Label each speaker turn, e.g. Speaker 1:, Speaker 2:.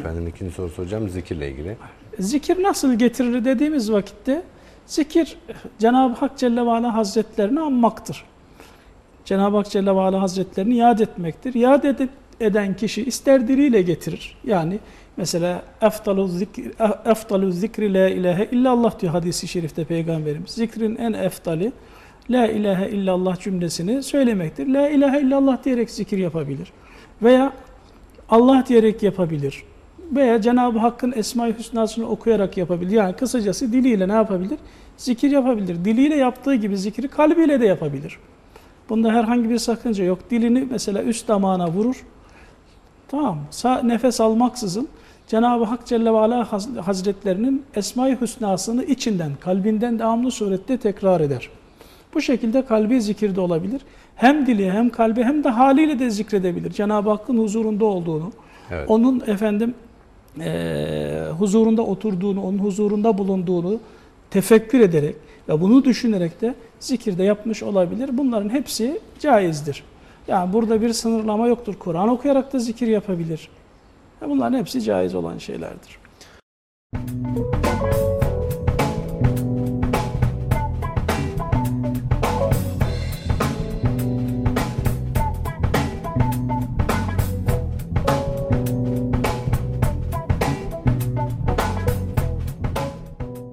Speaker 1: efendim. İkinci soru soracağım zikirle ilgili.
Speaker 2: Zikir nasıl getirilir dediğimiz vakitte zikir Cenab-ı Hak Celle ve Ala Hazretlerini anmaktır. Cenab-ı Hak Celle ve Ala Hazretlerini yad etmektir. Yad edip eden kişi ister diliyle getirir. Yani mesela eftalu zikri, eftalu zikri la ilahe illallah diyor hadisi şerifte peygamberimiz. Zikrin en eftali la ilahe illallah cümlesini söylemektir. La ilahe illallah diyerek zikir yapabilir. Veya Allah diyerek yapabilir. Veya Cenab-ı Hakk'ın Esma-i Hüsna'sını okuyarak yapabilir. Yani kısacası diliyle ne yapabilir? Zikir yapabilir. Diliyle yaptığı gibi zikri kalbiyle de yapabilir. Bunda herhangi bir sakınca yok. Dilini mesela üst damağına vurur. Tamam nefes almaksızın Cenab-ı Hak Celle ve Ala Haz- Hazretlerinin Esma-i Hüsna'sını içinden, kalbinden devamlı surette tekrar eder. Bu şekilde kalbi zikirde olabilir. Hem dili hem kalbi hem de haliyle de zikredebilir. Cenab-ı Hakk'ın huzurunda olduğunu,
Speaker 1: Evet.
Speaker 2: onun efendim eee, huzurunda oturduğunu, onun huzurunda bulunduğunu tefekkür ederek ve bunu düşünerek de zikirde yapmış olabilir. Bunların hepsi caizdir. Yani burada bir sınırlama yoktur. Kur'an okuyarak da zikir yapabilir. Bunların hepsi caiz olan şeylerdir.